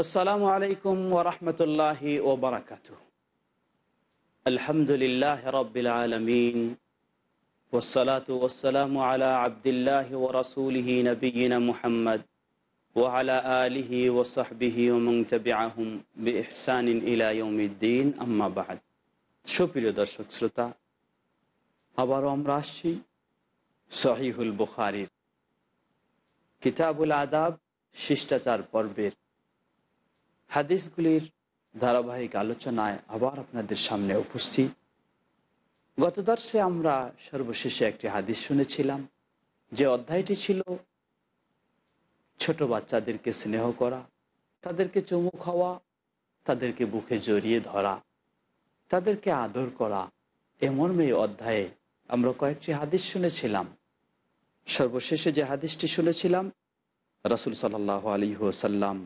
আসসালামু আলাইকুম ওরহমতুল্লাহি ওবরাকাত আলহামদুলিল্লাহ রবিল আলমিন والصلاة والسلام على عبد الله ورسوله نبينا محمد وعلى آله وصحبه ومن تبعهم بإحسان إلى يوم الدين أما بعد সুপ্রিয় দর্শক শ্রোতা আবারও আমরা আসছি সহিহুল বুখারির কিতাবুল আদাব শিষ্টাচার পর্বের হাদিসগুলির ধারাবাহিক আলোচনায় আবার আপনাদের সামনে উপস্থিত। গত দর্শে আমরা সর্বশেষে একটি হাদিস শুনেছিলাম, যে অধ্যায়টি ছিল ছোট বাচ্চাদেরকে স্নেহ করা, তাদেরকে চুমু খাওয়া, তাদেরকে বুকে জড়িয়ে ধরা, তাদেরকে আদর করা। এমন মেয়ে অধ্যায়ে আমরা কয়েকটি হাদিস শুনেছিলাম। সর্বশেষে যে হাদিসটি শুনেছিলাম, রাসুল সাল্লাহ আলী ওসাল্লাম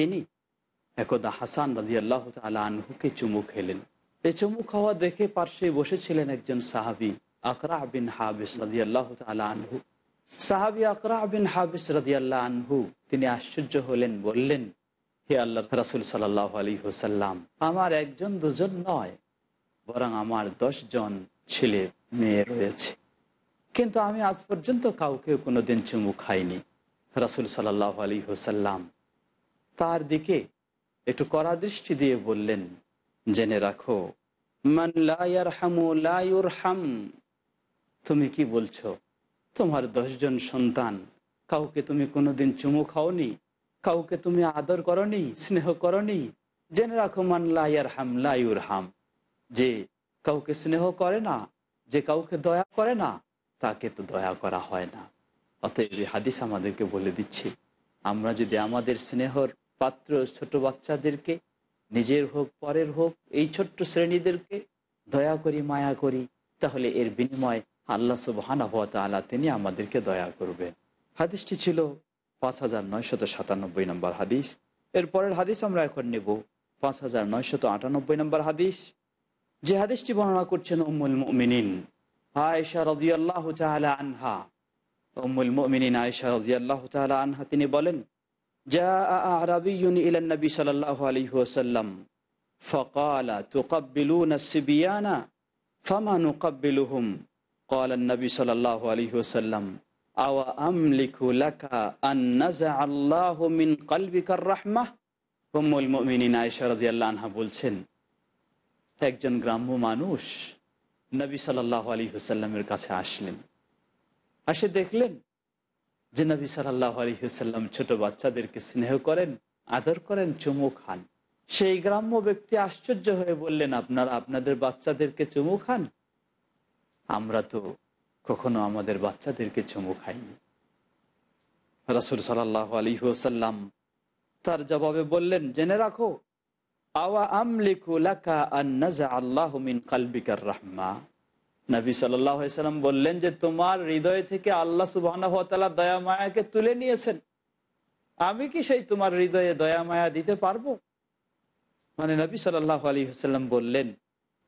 তিনি? একদা হাসান রাজি আল্লাহ তালা আনহুকে চুমু খেলেন। এই চুমু খাওয়া দেখে পার্শ্বে বসেছিলেন একজন সাহাবি, আকরা বিন হাবিস রাজি আল্লাহ তালা আনহু। সাহাবি আকরা বিন হাবিস রাজি আল্লাহ আনহু, তিনি আশ্চর্য হলেন, বললেন, হে আল্লাহ রাসুল সাল্লাহ আলী হুসাল্লাম আমার একজন দুজন নয়, বরং আমার দশ জন ছেলে মেয়ে রয়েছে। কিন্তু আমি আজ পর্যন্ত কাউকে কোনোদিন চুমু খাইনি। রাসুল সাল্লাহ আলী হুসাল্লাম তার দিকে একটু কড়া দৃষ্টি দিয়ে বললেন, জেনে রাখো, মান লায়ারহামু লায়ুরহাম তুমি কি বলছো? তোমার দশজন সন্তান, কাউকে তুমি কোনোদিন চুমু খাওনি? কাউকে তুমি আদর করনি, স্নেহ করনি? জেনে রাখো, মান লাইয়ার হাম লাইউর হাম যে কাউকে স্নেহ করে না, যে কাউকে দয়া করে না, তাকে তো দয়া করা হয় না। অতএব হাদিস আমাদেরকে বলে দিচ্ছে, আমরা যদি আমাদের স্নেহর পাত্র ছোট বাচ্চাদেরকে, নিজের হোক, পরের হোক, এই ছোট্ট শ্রেণীদেরকে দয়া করি, মায়া করি, তাহলে এর বিনিময় আল্লাহ সুবহানা হওয়া তালা তিনি আমাদেরকে দয়া করবেন। হাদিসটি ছিল পাঁচ হাজার নয়শত সাতানব্বই নম্বর হাদিস। এর পরের হাদিস আমরা এখন নেব পাঁচ হাজার নয়শত আটানব্বই নম্বর হাদিস। যে হাদিসটি বর্ণনা করছেন উম্মুল মুমিনিন, আয়েশা রদিয়াল্লাহ তালা আনহা। উম্মুল মুমিনিন আয়েশা রদিয়াল্লাহ তালা আনহা, তিনি বলেন جاء أعرابي إلى النبي صلى الله عليه وسلم فقال تقبلون السبيان فما نقبلهم قال النبي صلى الله عليه وسلم أو أملك لك أن نزع الله من قلبك الرحمة أم المؤمنين عائشة رضي الله عنها বলছেন একজন গ্রাম্য মানুষ নবী সাল্লাহ আলী হুসাল্লামের কাছে আসলেন আসে দেখলেন যে নবী সাল্লাহ আলহিহাল্লাম ছোট বাচ্চাদেরকে স্নেহ করেন, আদর করেন, চুমু খান। সেই গ্রাম্য ব্যক্তি আশ্চর্য হয়ে বললেন, আপনারা আপনাদের বাচ্চাদেরকে চুমু খান? আমরা তো কখনো আমাদের বাচ্চাদেরকে চুমু খাইনি। রাসুল সাল্লাহ আলহিহাল্লাম তার জবাবে বললেন, জেনে রাখো, আওয়া আমলিকু লাকা আল্লাহ মিন কালবিকার রাহমা? নবী সাল্লাম বললেন যে, তোমার হৃদয় থেকে আল্লাহ সুবাহ দয়া মায়াকে তুলে নিয়েছেন। আমি কি সেই তোমার হৃদয়ে দয়া মায়া দিতে পারব? মানে নবী সাল্লাহ আলী হাসাল্লাম বললেন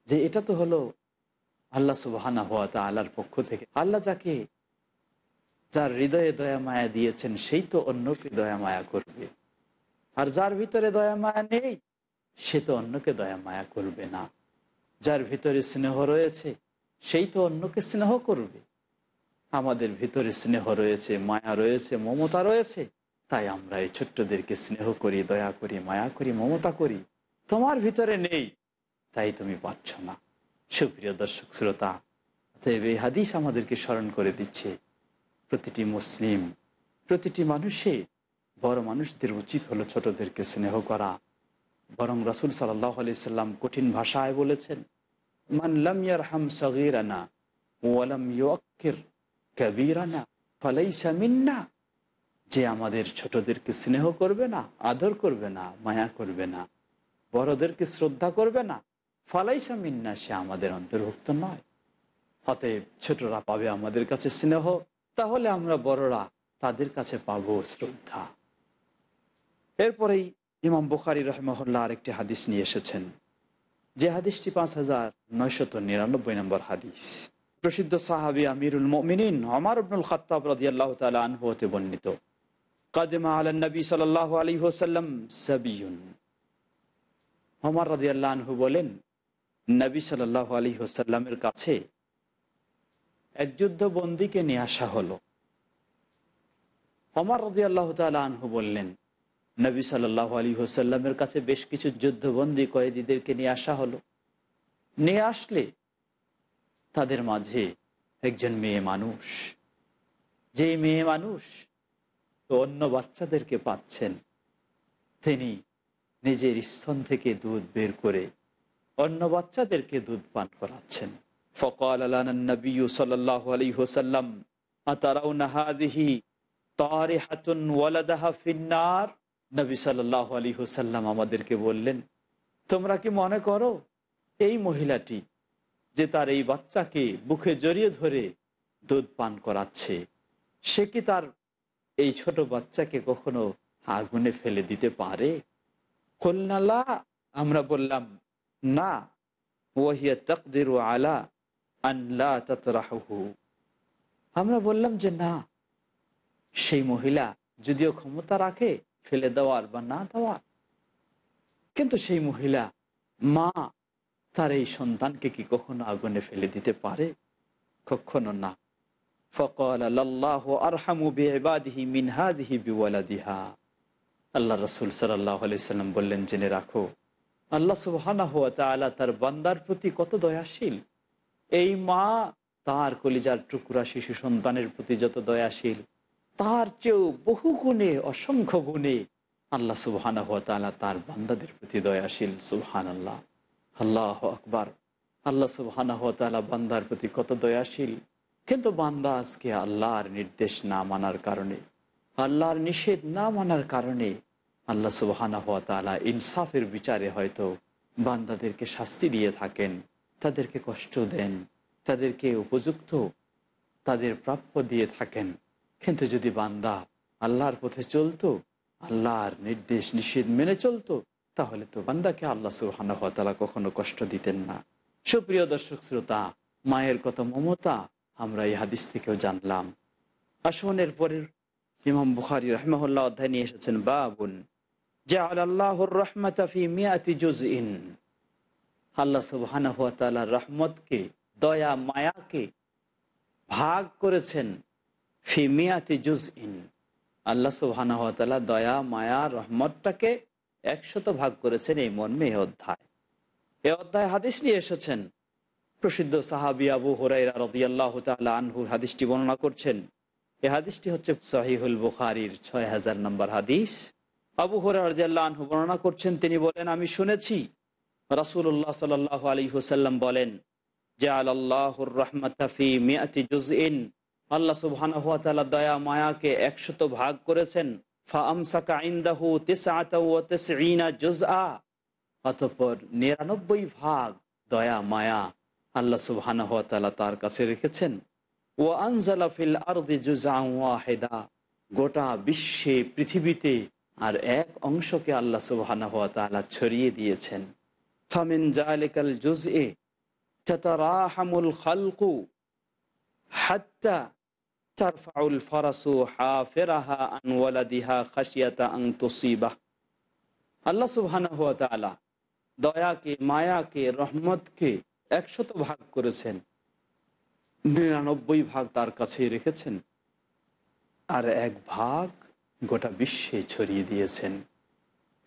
যে, এটা তো হলো আল্লাহ সুবাহানা হওয়া তা আল্লাহর পক্ষ থেকে। আল্লাহ যাকে, যার হৃদয়ে দয়া মায়া দিয়েছেন, সেই তো অন্যকে দয়া মায়া করবে। আর যার ভিতরে দয়া মায়া নেই, সে তো অন্যকে দয়া মায়া করবে না। যার ভিতরে স্নেহ রয়েছে সেই তো অন্যকে স্নেহ করবে। আমাদের ভিতরে স্নেহ রয়েছে, মায়া রয়েছে, মমতা রয়েছে। তাই আমরা এই ছোট্টদেরকে স্নেহ করি, দয়া করি, মায়া করি, মমতা করি। তোমার ভিতরে নেই, তাই তুমি পাচ্ছ না। সুপ্রিয় দর্শক, শ্রোতা, অতএব এই হাদিস আমাদেরকে স্মরণ করে দিচ্ছে, প্রতিটি মুসলিম, প্রতিটি মানুষে বড় মানুষদের উচিত হলো ছোটদেরকে স্নেহ করা। বরং রাসুল সাল্লাহ আলি সাল্লাম কঠিন ভাষায় বলেছেন মানলাম ইয়ারহাম ওয়ালাম কবিরানা ফালাইসা মিন্না যে আমাদের ছোটদেরকে স্নেহ করবে না, আদর করবে না, মায়া করবে না, বড়দেরকে শ্রদ্ধা করবে না, ফালাইসা মিন্না সে আমাদের অন্তর্ভুক্ত নয়। অতএব ছোটরা পাবে আমাদের কাছে স্নেহ, তাহলে আমরা বড়রা তাদের কাছে পাবো শ্রদ্ধা। এরপরেই ইমাম বুখারি রহমহল্লা আরেকটি হাদিস নিয়ে এসেছেন। যে হাদিসটি পাঁচ হাজার নয়শত নিরানব্বই নম্বর হাদিস। প্রসিদ্ধ সাহাবি আমিরুল মমিনিন অমর আব্দুল খত্তাব রাদিয়াল্লাহ তালা আনহু হতে বর্ণিত, কাদেমা আলা নবী সাল আলী হোসাল্লাম সাবিউন অমর রাদিয়াল্লাহ আনহু বলেন, নবী সাল আলী হোসাল্লামের কাছে এক যুদ্ধ বন্দিকে নিয়ে আসা হলো। অমর রাজি আল্লাহ আনহু বললেন নবী সাল্লাহ আলী হোসাল্লামের কাছে বেশ কিছু যুদ্ধবন্দী কয়েদিদেরকে নিয়ে আসা হলো। নিয়ে আসলে তাদের মাঝে একজন মেয়ে মানুষ। যে মেয়ে মানুষ তো অন্য বাচ্চাদেরকে পাচ্ছেন। তিনি নিজের স্থন থেকে দুধ বের করে অন্য বাচ্চাদেরকে দুধ পান করাচ্ছেন। ফকাল আলানবী সাল্লাহ আলী হোসাল্লাম আতারাউ নাহাদিহি তারে হাতুন ওয়ালাদাহা ফিন্নার নবী সাল্লাহ আলী হুসাল্লাম আমাদেরকে বললেন, তোমরা কি মনে করো এই মহিলাটি যে তার এই বাচ্চাকে বুকে জড়িয়ে ধরে দুধ পান করাচ্ছে, সে কি তার এই ছোট বাচ্চাকে কখনো আগুনে ফেলে দিতে পারে? কল্যাণা আমরা বললাম, না ওহিয়া তকদের আলা আল্লাহ আমরা বললাম যে, না, সেই মহিলা যদিও ক্ষমতা রাখে ফেলে দেওয়ার বা না দেওয়ার। কিন্তু সেই মহিলা, মা তার এই সন্তানকে কি কখনো আগুনে ফেলে দিতে পারে? কখনো না। ফকল আল্লাহ আরহামু বেবাদিহি মিনহাদিহি বিওয়ালাদিহা। আল্লাহ রসুল আলাইসাল্লাম বললেন, জেনে রাখো, আল্লাহ সুবহানা হুয়া তালা তার বান্দার প্রতি কত দয়াশীল। এই মা তার কলিজার টুকরা শিশু সন্তানের প্রতি যত দয়াশীল তার চেয়েও বহু গুণে, অসংখ্য গুণে আল্লাহ সুবহানা তার বান্দাদের প্রতি দয়াশীল সুবহান আল্লাহ আল্লাহ আকবার আল্লাহ সুবহানা বান্দার প্রতি কত দয়াশীল। কিন্তু বান্দা আজকে আল্লাহর নির্দেশ না মানার কারণে, আল্লাহর নিষেধ না মানার কারণে আল্লাহ সুবহানা হুয়া তালা ইনসাফের বিচারে হয়তো বান্দাদেরকে শাস্তি দিয়ে থাকেন, তাদেরকে কষ্ট দেন, তাদেরকে উপযুক্ত, তাদের প্রাপ্য দিয়ে থাকেন। কিন্তু যদি বান্দা আল্লাহর পথে চলতো, আল্লাহর নির্দেশ নিষেধ মেনে চলতো, তাহলে তো বান্দাকে আল্লাহ সুহানা তালা কখনো কষ্ট দিতেন না। সুপ্রিয় দর্শক, শ্রোতা, মায়ের কত মমতা, আমরা এই হাদিস থেকেও জানলাম। আসনের পরের ইমাম বুখারি রহমহল্লা অধ্যায় নিয়ে এসেছেন, বাবুন যে আল্লাহর রহমতাফি মিয়াতি আল্লাহ রহমতকে, দয়া, মায়াকে ভাগ করেছেন। ফিমিয়াতি জুজ ইন আল্লাহ সুবহানা হুয়া দয়া, মায়া, রহমতটাকে একশত ভাগ করেছেন এই মর্মে এ অধ্যায়। এ অধ্যায় হাদিস নিয়ে এসেছেন। প্রসিদ্ধ সাহাবি আবু হরাইরা রদিয়াল্লাহ তাল্লাহ আনহুর হাদিসটি বর্ণনা করছেন। এ হাদিসটি হচ্ছে সহিহুল বুখারির ছয় হাজার নম্বর হাদিস। আবু হরাইয়াল্লাহ আনহু বর্ণনা করছেন, তিনি বলেন, আমি শুনেছি। রাসুল্লাহ সাল আলী হুসাল্লাম বলেন যে আল্লাহর রহমতাফি মিয়াতি জুজইন। আল্লাহ সুবহান দয়া, মায়াকে একশত ভাগ করেছেন। অতপর নিরানব্বই ভাগ দয়া, মায়া আল্লাহ সুবহান তার কাছে রেখেছেন। ও আনজালাফিল আরদি জুজা গোটা বিশ্বে, পৃথিবীতে আর এক অংশকে আল্লাহ সুবহান ছড়িয়ে দিয়েছেন। ফামিন জালিকাল জুজএ তাতারাহামুল খালকু। হাত্তা দয়াকে, মায়াকে, রহমতকে একশত ভাগ করেছেন। নিরানব্বই ভাগ তার কাছে রেখেছেন। আর এক ভাগ গোটা বিশ্বে ছড়িয়ে দিয়েছেন।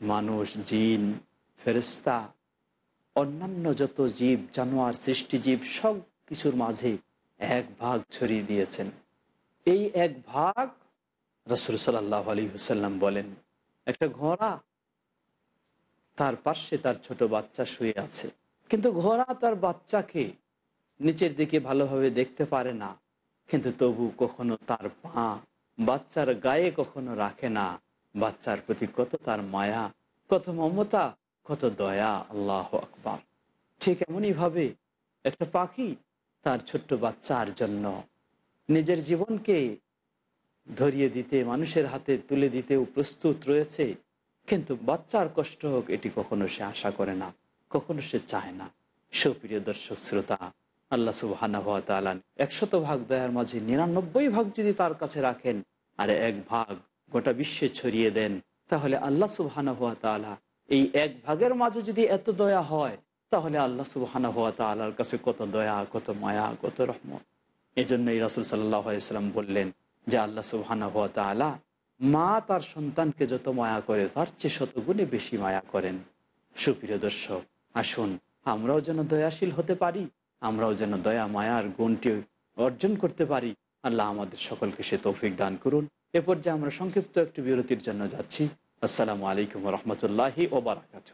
মানুষ, জিন ফেরিস্তা অন্যান্য যত জীব, জানোয়ার, সৃষ্টিজীব, সব কিছুর মাঝে এক ভাগ ছড়িয়ে দিয়েছেন। এই এক ভাগ রসুল সাল্লাহ আলী হুসাল্লাম বলেন, একটা ঘোড়া তার পার্শ্বে তার ছোট বাচ্চা শুয়ে আছে, কিন্তু ঘোড়া তার বাচ্চাকে নিচের দিকে ভালোভাবে দেখতে পারে না, কিন্তু তবু কখনো তার পা বাচ্চার গায়ে কখনো রাখে না। বাচ্চার প্রতি কত তার মায়া, কত মমতা, কত দয়া, আল্লাহ আকবার। ঠিক এমনইভাবে একটা পাখি তার ছোট্ট বাচ্চার জন্য নিজের জীবনকে ধরিয়ে দিতে, মানুষের হাতে তুলে দিতেও প্রস্তুত রয়েছে, কিন্তু বাচ্চার কষ্ট হোক, এটি কখনো সে আশা করে না, কখনো সে চায় না। সুপ্রিয় দর্শক, শ্রোতা, আল্লাহ সুবাহান একশত ভাগ দয়ার মাঝে নিরানব্বই ভাগ যদি তার কাছে রাখেন, আর এক ভাগ গোটা বিশ্বে ছড়িয়ে দেন, তাহলে আল্লাহ সুবহানা হাত তালা এই এক ভাগের মাঝে যদি এত দয়া হয়, তাহলে আল্লাহ সুবহানা হাত তালার কাছে কত দয়া, কত মায়া, কত রহমত। এই জন্যই রাসুল সাল্লাম বললেন যে আল্লাহ সুবহানা হাত তালা মা তার সন্তানকে যত মায়া করে, তার চেয়ে শতগুণে বেশি মায়া করেন। সুপ্রিয় দর্শক, আসুন, আমরাও যেন দয়াশীল হতে পারি, আমরাও যেন দয়া, মায়ার গুণটি অর্জন করতে পারি। আল্লাহ আমাদের সকলকে সে তৌফিক দান করুন। এ পর্যায়ে আমরা সংক্ষিপ্ত একটি বিরতির জন্য যাচ্ছি। আসসালামু আলাইকুম রহমতুল্লাহি ওবরাকাতু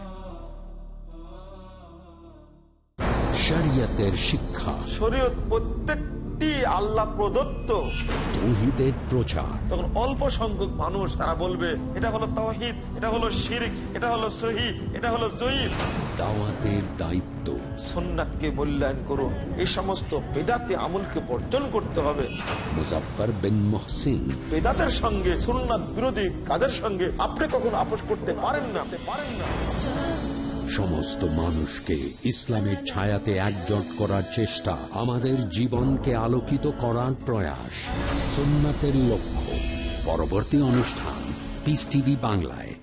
শরিয়তের শিক্ষা। শরীয়ত প্রত্যেকটি আল্লাহ প্রদত্ত। তৌহিদের প্রচার। তখন অল্প সংখ্যক মানুষ তারা বলবে এটা হলো তহিদ এটা হলো শিরিক এটা হলো সহি এটা হলো জয়ীফ। দাওয়াতের দায়িত্ব। সন্ন্যাতকে মূল্যায়ন করুন। এই সমস্ত বেদাতে আমলকে বর্জন করতে হবে। মুজাফফর বিন মহসিন। বেদাতের সঙ্গে সুন্নাত বিরোধী কাজের সঙ্গে আপনি কখনো আপোষ করতে পারেন না? পারেন না। সমস্ত মানুষকে ইসলামের ছায়াতে একজট করার চেষ্টা আমাদের জীবনকে আলোকিত করার প্রয়াস। সোমনাথের লক্ষ্য। পরবর্তী অনুষ্ঠান পিস টিভি বাংলায়।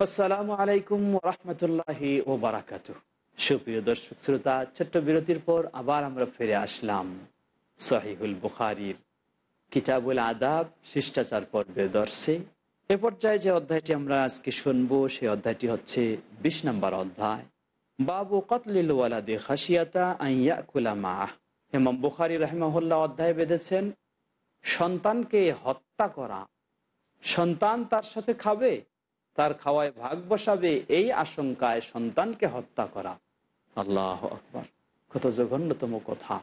আসসালামু আলাইকুম রহমতুল্লাহি ও বারাকাত সুপ্রিয় দর্শক শ্রোতা, ছোট্ট বিরতির পর আবার আমরা ফিরে আসলাম সহিহুল বুখারির কিতাবুল আদাব, শিষ্টাচার পর্বে দর্শে। এ পর্যায়ে যে অধ্যায়টি আমরা আজকে শুনব, সেই অধ্যায়টি হচ্ছে বিশ নম্বর অধ্যায়। বাবু কতলিল ওয়ালাদে খাসিয়াতা আইয়া কুলামা হেমাম বুখারি রহমাহুল্লাহ অধ্যায় বেঁধেছেন, সন্তানকে হত্যা করা। সন্তান তার সাথে খাবে? তার খাওয়ায় ভাগ বসাবে এই আশঙ্কায় সন্তানকে হত্যা করা। আল্লাহ আকবর। কত জঘন্যতম কথা।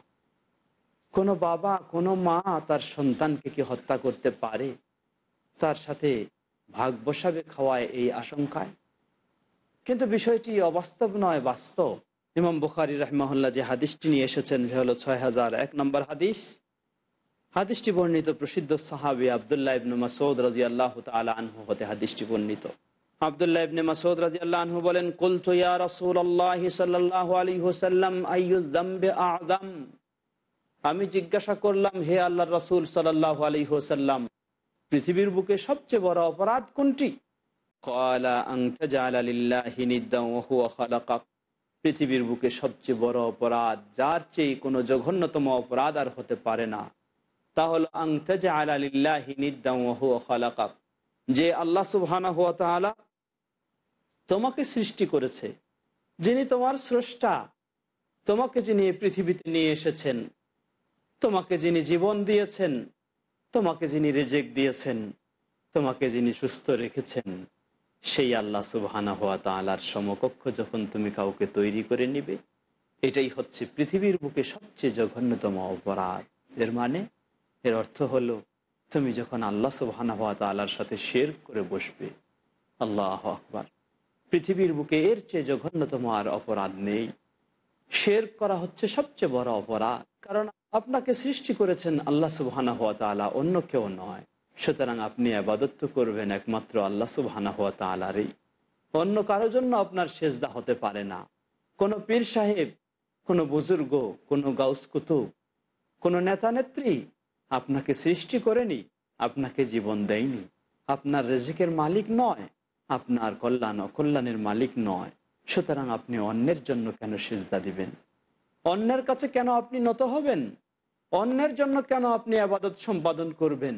কোনো বাবা, কোনো মা তার সন্তানকে কি হত্যা করতে পারে? তার সাথে ভাগ বসাবে খাওয়ায় এই আশঙ্কায়? কিন্তু বিষয়টি অবাস্তব নয়, বাস্তব। ইমাম বুখারি রহমাহুল্লাহ যে হাদিসটি নিয়ে এসেছেন যে হলো ছয় হাজার এক নম্বর হাদিস। হাদিসটি বর্ণিত প্রসিদ্ধ সাহাবি আবদুল্লাহ ইবনু মাসৌদ রাজি আল্লাহ আনহু হতে হাদিসটি বর্ণিত। আবদুল্লাহ ইবনে মাসৌদ রাজি আল্লাহ আনহু বলেন, কুলতু ইয়া রাসূল আল্লাহ সাল্লাল্লাহু আলাইহি ওয়াসাল্লাম আইয়ুয যামবি আ'যাম? আমি জিজ্ঞাসা করলাম, হে আল্লাহর রাসূল সাল্লাল্লাহু আলাইহি ওয়াসাল্লাম, পৃথিবীর বুকে সবচেয়ে বড় অপরাধ কোনটি? ক্বালা আন তাজআলা লিল্লাহি নিদ্দান ওয়া হুয়া খালাকাক। পৃথিবীর বুকে সবচেয়ে বড় অপরাধ, যার চেয়ে কোনো জঘন্যতম অপরাধ আর হতে পারে না। তা হলো যে আল্লাহ সুবহানাহু ওয়া তাআলা তোমাকে সৃষ্টি করেছে, যিনি তোমার স্রষ্টা, তোমাকে যিনি পৃথিবীতে নিয়ে এসেছেন, তোমাকে যিনি জীবন দিয়েছেন, তোমাকে যিনি রেজেক দিয়েছেন, তোমাকে যিনি সুস্থ রেখেছেন, সেই আল্লাহ সুবহানা হওয়া তালার সমকক্ষ যখন তুমি কাউকে তৈরি করে নিবে, এটাই হচ্ছে পৃথিবীর বুকে সবচেয়ে জঘন্যতম অপরাধ। এর মানে এর অর্থ হলো, তুমি যখন আল্লাহ সুবহানা হওয়া তালার সাথে শের করে বসবে, আল্লাহ আকবার। পৃথিবীর বুকে এর চেয়ে জঘন্যতম আর অপরাধ নেই। শের করা হচ্ছে সবচেয়ে বড় অপরাধ, কারণ আপনাকে সৃষ্টি করেছেন আল্লাহ সুবহানা হওয়া তালা অন্য কেউ নয়। সুতরাং আপনি আবাদত্ব করবেন একমাত্র আল্লাহ সুবহানা হওয়া তালারই অন্য কারও জন্য আপনার সেজদা হতে পারে না। কোনো পীর সাহেব, কোনো বুজুর্গ, কোনো গাউস কুতুব, কোনো নেতা নেত্রী আপনাকে সৃষ্টি করেনি, আপনাকে জীবন দেয়নি। আপনার রেজিকের মালিক নয়, আপনার কল্যাণ অকল্যাণের মালিক নয়। সুতরাং আপনি অন্যের জন্য কেন সেজদা দিবেন? অন্যের কাছে কেন আপনি নত হবেন? অন্যের জন্য কেন আপনি আবাদত সম্পাদন করবেন?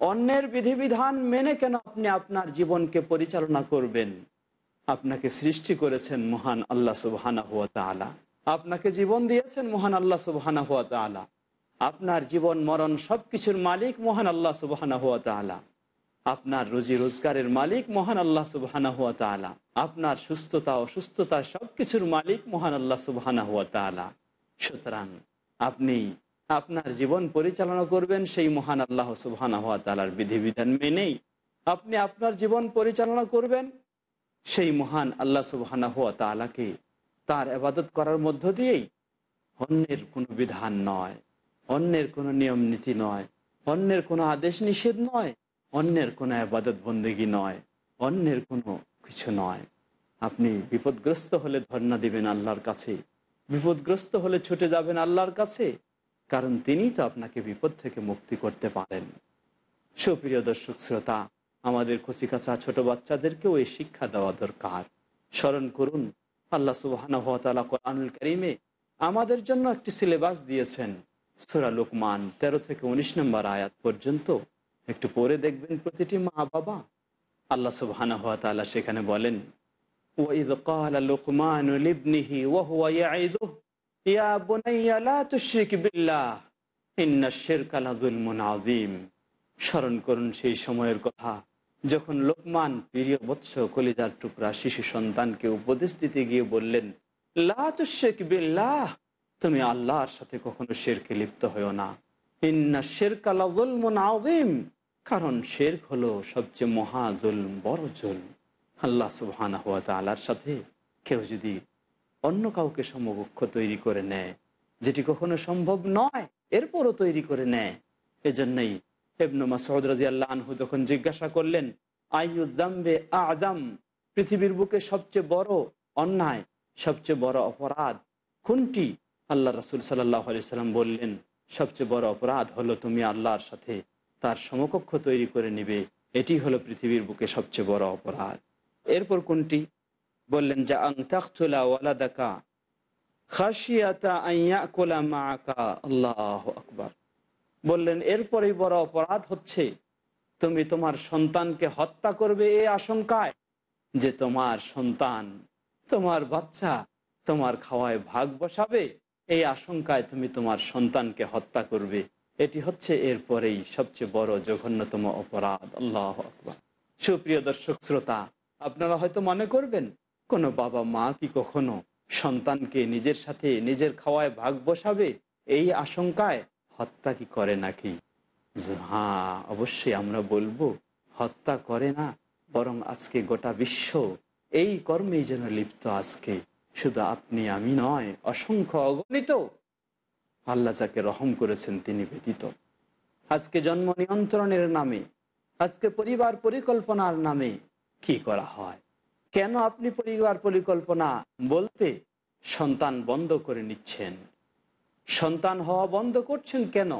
অন্যের বিধিবিধান মেনে কেন আপনি আপনার জীবনকে পরিচালনা করবেন? আপনাকে সৃষ্টি করেছেন মহান আল্লাহ সুবহানা হুয়া তালা আপনাকে জীবন দিয়েছেন মহান আল্লাহ সুবহানা হুয়া তালা আপনার জীবন, মরণ সব কিছুর মালিক মহান আল্লাহ সুবহানা হুয়া তালা আপনার রুজি রোজগারের মালিক মহান আল্লাহ সুবহানা হুয়া তালা আপনার সুস্থতা, অসুস্থতা সবকিছুর মালিক মহান আল্লাহ সুবহানা হুয়া তালা সুতরাং আপনি আপনার জীবন পরিচালনা করবেন সেই মহান আল্লাহ সুবহানা হুয়া তালার বিধিবিধান মেনেই আপনি আপনার জীবন পরিচালনা করবেন। সেই মহান আল্লাহ সুবহানা হুয়া তালাকে তার আবাদত করার মধ্য দিয়েই অন্যের কোনো বিধান নয়। অন্যের কোনো নিয়ম নীতি নয়। অন্যের কোনো আদেশ নিষেধ নয়। অন্যের কোনো আবাদত বন্দেগি নয়। অন্যের কোনো কিছু নয়। আপনি বিপদগ্রস্ত হলে ধর্ণা দিবেন আল্লাহর কাছে। বিপদগ্রস্ত হলে ছুটে যাবেন আল্লাহর কাছে। কারণ তিনিই তো আপনাকে বিপদ থেকে মুক্তি করতে পারেন। সুপ্রিয় দর্শক শ্রোতা, আমাদের কচিকাচা ছোট বাচ্চাদেরকেও এই শিক্ষা দেওয়া দরকার। স্মরণ করুন, আল্লাহ সুবাহানা হাতালা কোরআনুল করিমে আমাদের জন্য একটি সিলেবাস দিয়েছেন। সুরা লোকমান তেরো থেকে উনিশ নম্বর আয়াত পর্যন্ত একটু পরে দেখবেন প্রতিটি মা বাবা আল্লাহ সুবহানা হাত তাআলা সেখানে বলেন وَإِذْ قَالَ لُقْمَانُ لِابْنِهِ وَهُوَ يَعِظُهُ يَا بُنَيَّ لَا تُشْرِكْ بِاللَّهِ إِنَّ الشِّرْكَ لَظُلْمٌ عَظِيمٌ স্মরণ করুন সেই সময়ের কথা যখন লোকমান প্রিয় বৎস কলিজার টুকরা শিশু সন্তানকে উপদেশ দিতে গিয়ে বললেন লা তুশরিক বিল্লাহ তুমি আল্লাহর সাথে কখনো শেরকে লিপ্ত হয়েও না। ইন্না শেরকা লাযুলমুন আযীম। কারণ শেরক হলো সবচেয়ে মহা জুলম, বড় জুলম। আল্লাহ সুবহানাহু ওয়া তাআলার সাথে কেউ যদি অন্য কাউকে সমকক্ষ তৈরি করে নেয়, যেটি কখনো সম্ভব নয়, এরপরও তৈরি করে নেয়, এজন্যই ইবনু মাসউদ রাদিয়াল্লাহু আনহু যখন জিজ্ঞাসা করলেন আইয়ুদ্দামবে আদম? পৃথিবীর বুকে সবচেয়ে বড় অন্যায়, সবচেয়ে বড় অপরাধ কোনটি? আল্লাহ রসুল সাল্লাহ সাল্লাম বললেন, সবচেয়ে বড় অপরাধ হলো তুমি আল্লাহর সাথে তার সমকক্ষ তৈরি করে নিবে। এটি হলো পৃথিবীর বুকে সবচেয়ে বড় অপরাধ। এরপর কোনটি? বললেন, যা আং তাকতুলা ওয়ালাদাকা খাসিয়াতা আকবার। বললেন, এরপরেই বড় অপরাধ হচ্ছে তুমি তোমার সন্তানকে হত্যা করবে এই আশঙ্কায় যে তোমার সন্তান তোমার বাচ্চা তোমার খাওয়ায় ভাগ বসাবে এই আশঙ্কায় তুমি তোমার সন্তানকে হত্যা করবে। এটি হচ্ছে এরপরেই সবচেয়ে বড়, জঘন্যতম অপরাধ। আল্লাহ আকবর। সুপ্রিয় দর্শক, শ্রোতা, আপনারা হয়তো মনে করবেন, কোনো বাবা মা কি কখনো সন্তানকে নিজের সাথে নিজের খাওয়ায় ভাগ বসাবে? এই আশঙ্কায় হত্যা কি করে নাকি? হ্যাঁ অবশ্যই আমরা বলব, হত্যা করে না, বরং আজকে গোটা বিশ্ব এই কর্মেই যেন লিপ্ত আজকে। শুধু আপনি, আমি নয়, অসংখ্য অগণিত আল্লাহ যাকে রহম করেছেন, তিনি ব্যতীত। আজকে জন্ম নিয়ন্ত্রণের নামে, আজকে পরিবার পরিকল্পনার নামে কি করা হয়? কেন আপনি পরিবার পরিকল্পনা বলতে সন্তান বন্ধ করে নিচ্ছেন? সন্তান হওয়া বন্ধ করছেন কেন?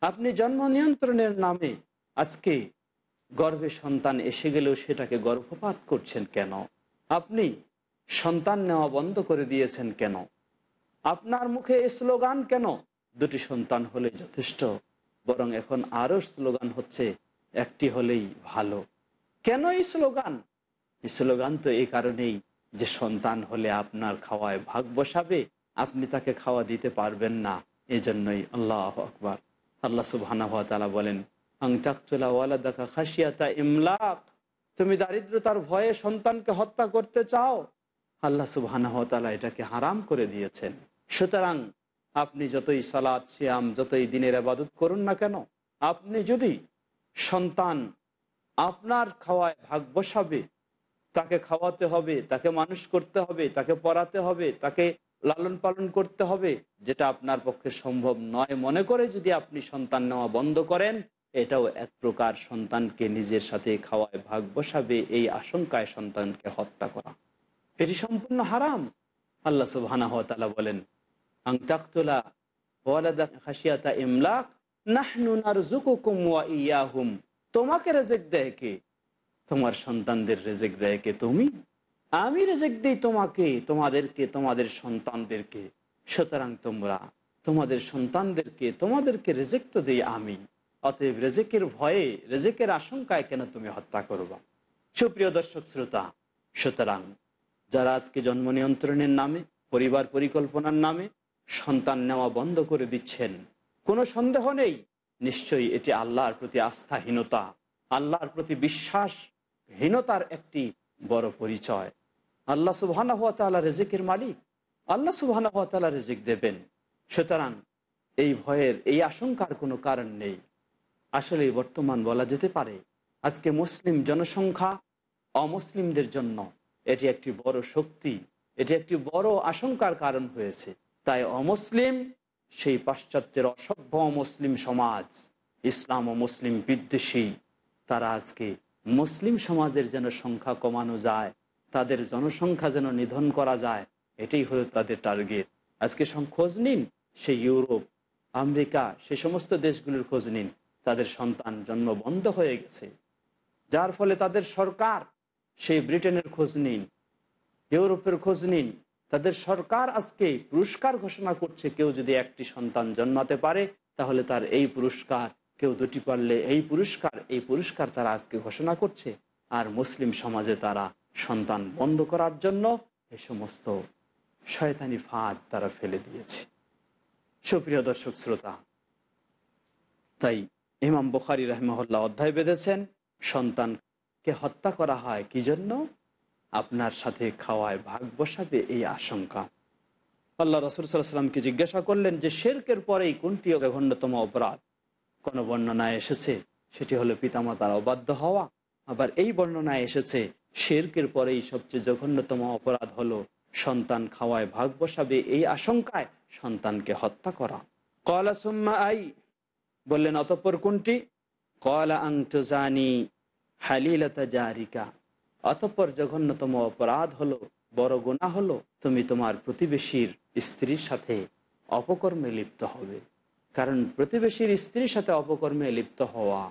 আপনি জন্ম নিয়ন্ত্রণের নামে আজকে গর্ভে সন্তান এসে গেলেও সেটাকে গর্ভপাত করছেন কেন? আপনি সন্তান নেওয়া বন্ধ করে দিয়েছেন কেন? আপনার মুখে স্লোগান কেন? দুটি সন্তান হলে যথেষ্ট, বরং এখন আরও স্লোগান হচ্ছে, একটি হলেই ভালো। কেন এই স্লোগান? এই স্লোগান তো এই কারণেই যে সন্তান হলে আপনার খাওয়ায় ভাগ বসাবে, আপনি তাকে খাওয়া দিতে পারবেন না এই জন্যই আল্লাহ আকবর। আল্লাহ সুবহানাহু ওয়া বলেন তুমি দারিদ্রতার ভয়ে সন্তানকে হত্যা করতে চাও? আল্লাহ সুবহানাহু ওয়া এটাকে হারাম করে দিয়েছেন। সুতরাং আপনি যতই সালাদ সিয়াম, যতই দিনের আবাদত করুন না কেন, আপনি যদি সন্তান আপনার খাওয়ায় ভাগ বসাবে, তাকে খাওয়াতে হবে, তাকে মানুষ করতে হবে, তাকে পড়াতে হবে, তাকে লালন পালন করতে হবে, যেটা আপনার পক্ষে সম্ভব নয় মনে করে যদি আপনি সন্তান নেওয়া বন্ধ করেন, এটাও এক প্রকার সন্তানকে নিজের সাথে খাওয়ায় ভাগ বসাবে, এই আশঙ্কায় সন্তানকে হত্যা করা। এটি সম্পূর্ণ হারাম। আল্লাহ ওয়া বলেন তোমাকে রেজেক দেয় কে? তোমার সন্তানদের রেজেক দেয় কে তুমি? আমি রেজেক দিই তোমাকে, তোমাদেরকে, তোমাদের সন্তানদেরকে। সুতরাং তোমরা তোমাদের সন্তানদেরকে, তোমাদেরকে রেজেক তো দিই আমি। অতএব রেজেকের ভয়ে, রেজেকের আশঙ্কায় কেন তুমি হত্যা করবা? সুপ্রিয় দর্শক শ্রোতা, সুতরাং যারা আজকে জন্ম নিয়ন্ত্রণের নামে, পরিবার পরিকল্পনার নামে সন্তান নেওয়া বন্ধ করে দিচ্ছেন। কোনো সন্দেহ নেই, নিশ্চয়ই এটি আল্লাহর প্রতি আস্থাহীনতা, আল্লাহর প্রতি বিশ্বাসহীনতার একটি বড় পরিচয়। আল্লাহ তালা রেজেকের মালিক, আল্লাহ সুবহানা হাত তালা রেজেক দেবেন। সুতরাং এই ভয়ের, এই আশঙ্কার কোনো কারণ নেই। আসলে বর্তমান বলা যেতে পারে, আজকে মুসলিম জনসংখ্যা অমুসলিমদের জন্য এটি একটি বড় শক্তি, এটি একটি বড় আশঙ্কার কারণ হয়েছে। তাই অমুসলিম, সেই পাশ্চাত্যের অসভ্য মুসলিম সমাজ, ইসলাম ও মুসলিম বিদ্বেষী, তারা আজকে মুসলিম সমাজের যেন সংখ্যা কমানো যায়, তাদের জনসংখ্যা যেন নিধন করা যায়, এটাই হলো তাদের টার্গেট। আজকে খোঁজ নিন, সেই ইউরোপ, আমেরিকা, সে সমস্ত দেশগুলির খোঁজ নিন, তাদের সন্তান জন্ম বন্ধ হয়ে গেছে। যার ফলে তাদের সরকার সেই ব্রিটেনের খোঁজ নিন, ইউরোপের খোঁজ নিন। তাদের সরকার আজকে পুরস্কার ঘোষণা করছে, কেউ যদি একটি সন্তান জন্মাতে পারে, তাহলে তার এই পুরস্কার, কেউ দুটি পারলে এই পুরস্কার এই পুরস্কার তারা আজকে ঘোষণা করছে। আর মুসলিম সমাজে তারা সন্তান বন্ধ করার জন্য এই সমস্ত শয়তানি ফাঁদ তারা ফেলে দিয়েছে। সুপ্রিয় দর্শক শ্রোতা, তাই ইমাম বখারি রহমহল্লা অধ্যায় বেঁধেছেন সন্তানকে হত্যা করা হয়, কি জন্য? আপনার সাথে খাওয়ায় ভাগ বসাবে এই আশঙ্কা। আল্লাহ রসুল সাল্লামকে জিজ্ঞাসা করলেন যে, শেরকের পরেই কোনটি জঘন্যতম অপরাধ? কোনো বর্ণনায় এসেছে, সেটি হলো পিতামাতার অবাধ্য হওয়া। আবার এই বর্ণনায় এসেছে, শেরকের পরেই সবচেয়ে জঘন্যতম অপরাধ হলো সন্তান খাওয়ায় ভাগ বসাবে। এই আশঙ্কায় সন্তানকে হত্যা করা। কলা সুম্মা আই, বললেন, অতঃপর কোনটি? কলা আংটি হালিলতা জারিকা। অতঃপর জঘন্যতম অপরাধ হলো, বড় গোনা হলো, তুমি তোমার প্রতিবেশীর স্ত্রীর সাথে অপকর্মে লিপ্ত হবে। কারণ প্রতিবেশীর স্ত্রীর সাথে অপকর্মে লিপ্ত হওয়া,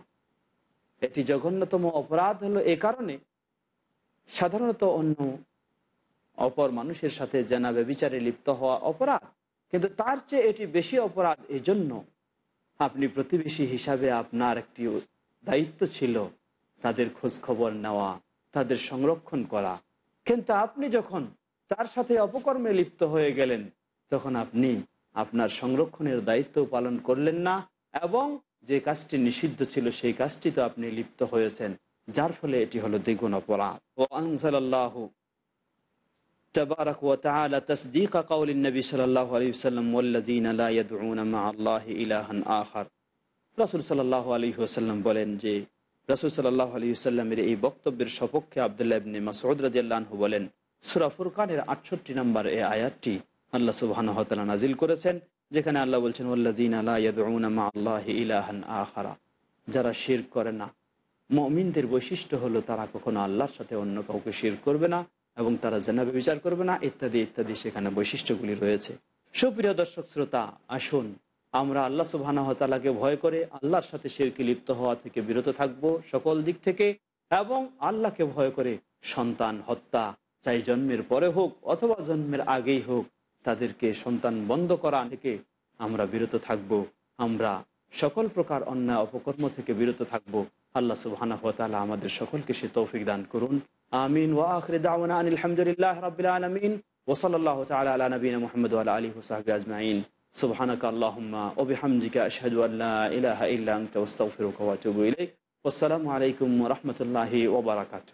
এটি জঘন্যতম অপরাধ হলো এ কারণে সাধারণত অন্য অপর মানুষের সাথে জানাবে বিচারে লিপ্ত হওয়া অপরাধ। কিন্তু তার চেয়ে এটি বেশি অপরাধ এজন্য আপনি প্রতিবেশী হিসাবে আপনার একটি দায়িত্ব ছিল তাদের খোঁজ খবর নেওয়া তাদের সংরক্ষণ করা কিন্তু আপনি যখন তার সাথে অপকর্মে লিপ্ত হয়ে গেলেন তখন আপনি আপনার সংরক্ষণের দায়িত্ব পালন করলেন না এবং যে কাজটি নিষিদ্ধ ছিল সেই কাজটি তো আপনি লিপ্ত হয়েছেন যার ফলে এটি হলো দ্বিগুণ অপরাধ ও আনসাল্লাহ تبارك وتعالى تصديق قول النبي صلى الله عليه وسلم والذين لا يدعون مع الله إلها آخر রাসুল সাল্লাহ আলী ওসাল্লাম বলেন যে রাসুল সাল্লাহ আলী সাল্লামের এই বক্তব্যের সপক্ষে আবদুল্লাহ ইবনে মাসউদ রাজিয়াল্লাহু বলেন, সুরা ফুরকানের আটষট্টি নম্বর এই আয়াতটি আল্লাহ সুবাহানহতালা নাজিল করেছেন, যেখানে আল্লাহ বলছেন ওল্লাদিন আল্লাহ ইলাহান আখারা। যারা শির করে না, মমিনদের বৈশিষ্ট্য হলো তারা কখনো আল্লাহর সাথে অন্য কাউকে শির করবে না এবং তারা জেনাবে বিচার করবে না, ইত্যাদি ইত্যাদি সেখানে বৈশিষ্ট্যগুলি রয়েছে। সুপ্রিয় দর্শক, শ্রোতা, আসুন আমরা আল্লাহ সুবাহানহতালাকে ভয় করে আল্লাহর সাথে শিরকে লিপ্ত হওয়া থেকে বিরত থাকব সকল দিক থেকে এবং আল্লাহকে ভয় করে সন্তান হত্যা, চাই জন্মের পরে হোক অথবা জন্মের আগেই হোক, তাদেরকে সন্তান বন্ধ করা থেকে আমরা বিরত থাকব। আমরা সকল প্রকার অন্যায় অপকর্ম থেকে বিরত থাকব। আল্লাহ সুবহানাহু ওয়া তাআলা আমাদের সকলকে সে তৌফিক দান করুন। আমিন। ওয়া আখির দাওয়ানা আনিল হামদুলিল্লাহি ওয়া সাল্লাল্লাহু তাআলা আলা নবিনা মুহাম্মদ আলা ওয়া আজমাইন। سبحانك اللهم وبحمدك أشهد أن لا إله إلا أنت واستغفرك وأتوب إليك والسلام عليكم ورحمة الله وبركاته.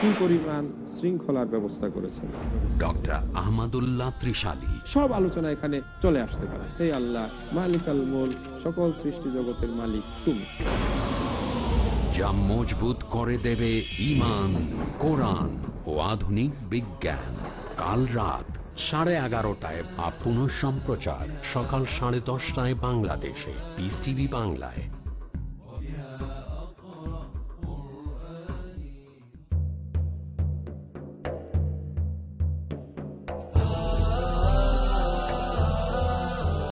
কি পরিমাণ শৃঙ্খলার ব্যবস্থা করেছেন। ডক্টর আহমদুল্লাহ ত্রিশালী। সব আলোচনা এখানে চলে আসতে পারে। এই আল্লাহ মালিক আল মোল সকল সৃষ্টি জগতের মালিক তুমি। যা মজবুত করে দেবে ইমান কোরআন ও আধুনিক বিজ্ঞান। কাল রাত সাড়ে এগারোটায় বা পুনঃ সম্প্রচার সকাল সাড়ে দশটায় বাংলাদেশে। টিভি বাংলায়।